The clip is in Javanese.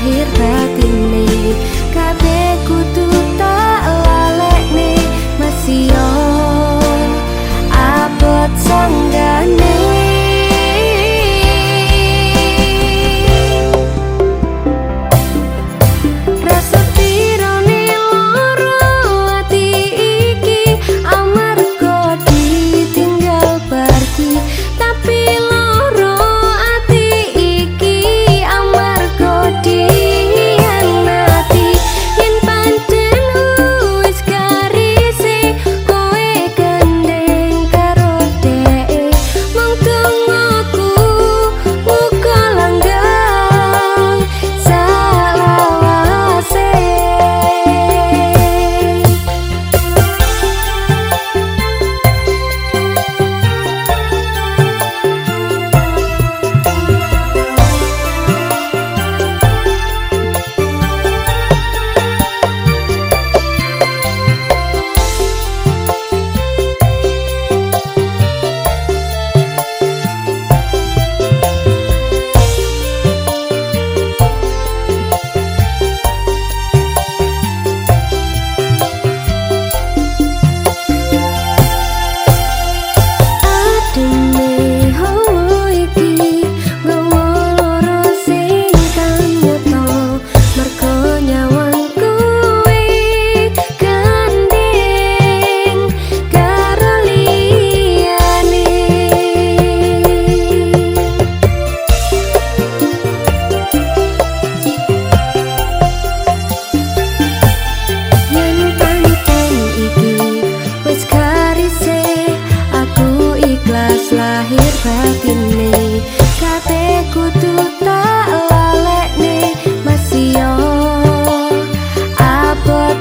akhir lahir batin kate kateku tu tak lalek ni masih yo apa